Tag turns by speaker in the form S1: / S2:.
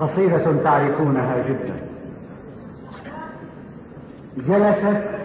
S1: قصيدة تعرفونها جدا. جلست